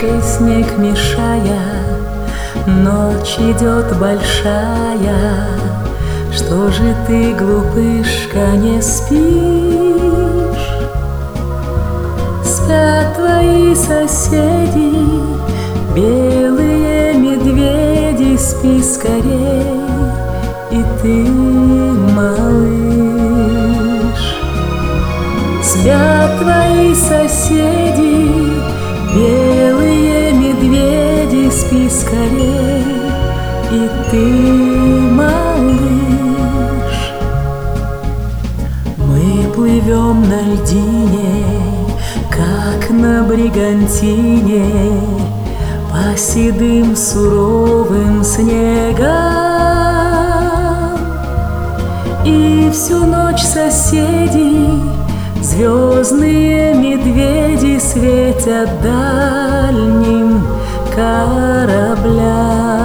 снег мешая, Ночь идет большая, Что же ты, глупышка, не спишь? Спят твои соседи, Белые медведи, спи скорей, И ты, малыш. Спят твои соседи, Белые спи скорей, И ты, малыш. Мы плывем на льдине, Как на бригантине, По седым суровым снегам. И всю ночь соседи Звездные медведи светят дальним кораблям.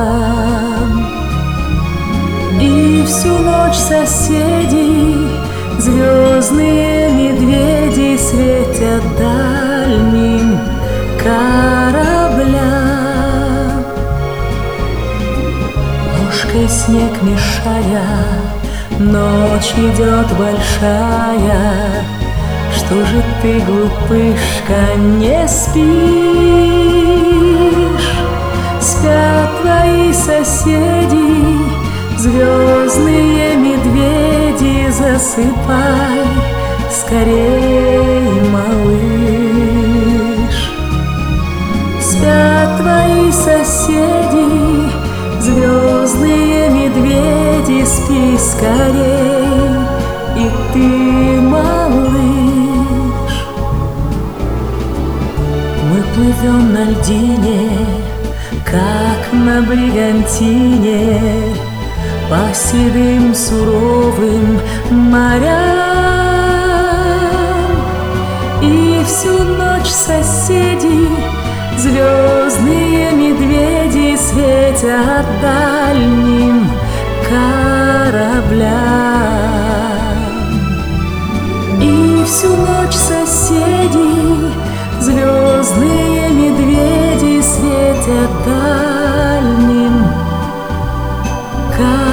И всю ночь соседи, звездные медведи светят дальним кораблям. Ложкой снег мешая, ночь идет большая, что же ты, глупышка, не спишь? Спят твои соседи, звездные медведи, засыпай скорей, малыш. Спят твои соседи, звездные медведи, спи скорей, и ты, малыш. Мы плывем на льдине, как на бригантине, По седым суровым морям. И всю ночь соседи, звездные медведи Светят дальним светят дальним, как